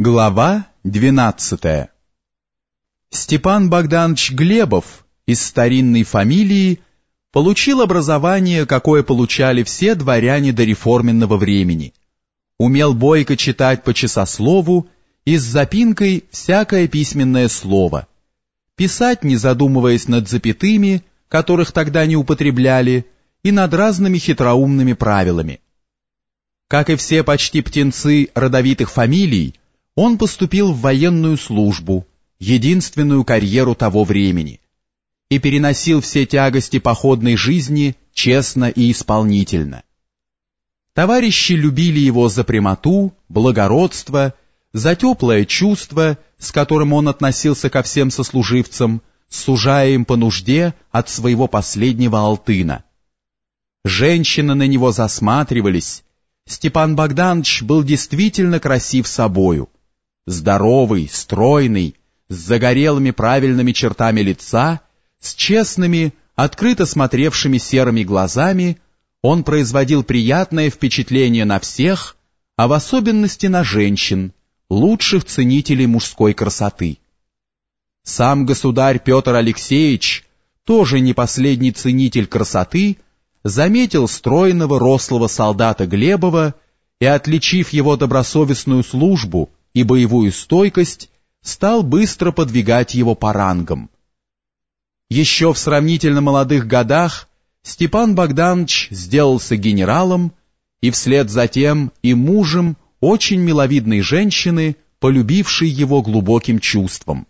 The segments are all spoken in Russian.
Глава 12 Степан Богданович Глебов из старинной фамилии получил образование, какое получали все дворяне до реформенного времени. Умел бойко читать по часослову и с запинкой всякое письменное слово. Писать, не задумываясь над запятыми, которых тогда не употребляли, и над разными хитроумными правилами. Как и все почти птенцы родовитых фамилий, он поступил в военную службу, единственную карьеру того времени, и переносил все тягости походной жизни честно и исполнительно. Товарищи любили его за прямоту, благородство, за теплое чувство, с которым он относился ко всем сослуживцам, сужая им по нужде от своего последнего алтына. Женщины на него засматривались. Степан Богданович был действительно красив собою здоровый, стройный, с загорелыми правильными чертами лица, с честными, открыто смотревшими серыми глазами, он производил приятное впечатление на всех, а в особенности на женщин, лучших ценителей мужской красоты. Сам государь Петр Алексеевич, тоже не последний ценитель красоты, заметил стройного рослого солдата Глебова и, отличив его добросовестную службу, и боевую стойкость, стал быстро подвигать его по рангам. Еще в сравнительно молодых годах Степан Богданович сделался генералом и вслед за тем и мужем очень миловидной женщины, полюбившей его глубоким чувством.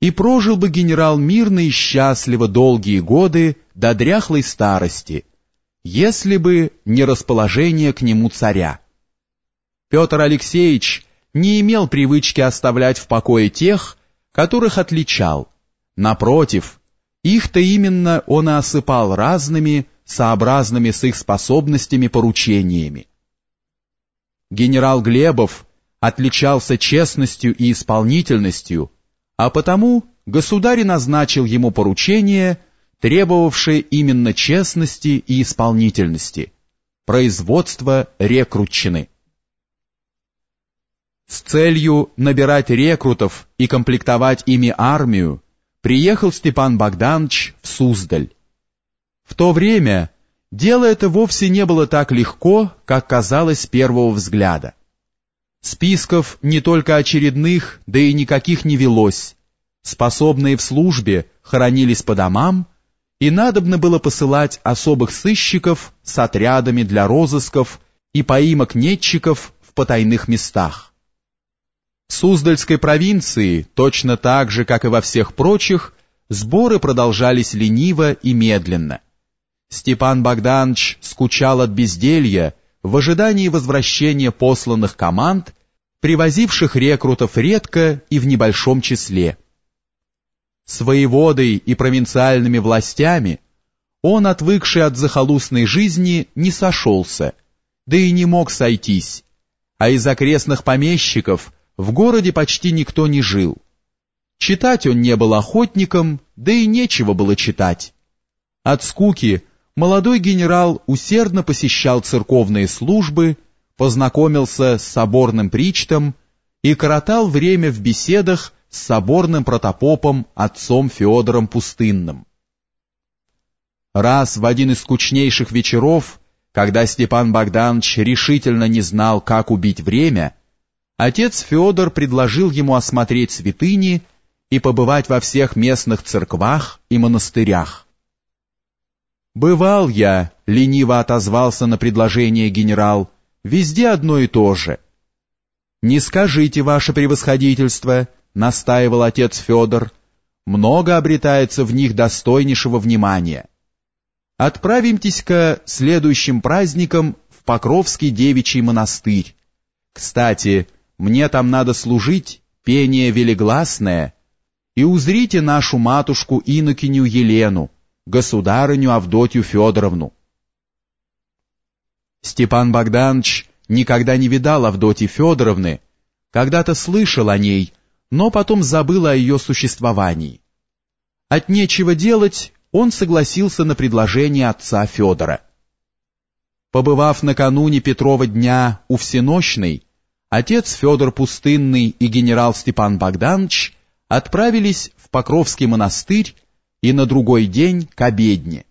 И прожил бы генерал мирно и счастливо долгие годы до дряхлой старости, если бы не расположение к нему царя. Петр Алексеевич не имел привычки оставлять в покое тех, которых отличал. Напротив, их-то именно он и осыпал разными, сообразными с их способностями поручениями. Генерал Глебов отличался честностью и исполнительностью, а потому государь назначил ему поручение, требовавшее именно честности и исполнительности, производство рекрутчины. С целью набирать рекрутов и комплектовать ими армию приехал Степан Богданович в Суздаль. В то время дело это вовсе не было так легко, как казалось с первого взгляда. Списков не только очередных, да и никаких не велось. Способные в службе хоронились по домам, и надобно было посылать особых сыщиков с отрядами для розысков и поимок нетчиков в потайных местах. Суздальской провинции, точно так же, как и во всех прочих, сборы продолжались лениво и медленно. Степан Богданович скучал от безделья в ожидании возвращения посланных команд, привозивших рекрутов редко и в небольшом числе. С воеводой и провинциальными властями он, отвыкший от захолустной жизни, не сошелся, да и не мог сойтись, а из окрестных помещиков – в городе почти никто не жил. Читать он не был охотником, да и нечего было читать. От скуки молодой генерал усердно посещал церковные службы, познакомился с соборным причтом и коротал время в беседах с соборным протопопом отцом Феодором Пустынным. Раз в один из скучнейших вечеров, когда Степан Богданович решительно не знал, как убить время, отец Федор предложил ему осмотреть святыни и побывать во всех местных церквах и монастырях. «Бывал я», — лениво отозвался на предложение генерал, — «везде одно и то же». «Не скажите, ваше превосходительство», — настаивал отец Федор, — «много обретается в них достойнейшего внимания. Отправимтесь-ка следующим праздником в Покровский девичий монастырь. Кстати, — мне там надо служить, пение велигласное, и узрите нашу матушку Инокиню Елену, государыню Авдотью Федоровну. Степан Богданович никогда не видал Авдотьи Федоровны, когда-то слышал о ней, но потом забыл о ее существовании. От нечего делать, он согласился на предложение отца Федора. Побывав накануне Петрова дня у Всенощной, отец Федор Пустынный и генерал Степан Богданович отправились в Покровский монастырь и на другой день к обедне.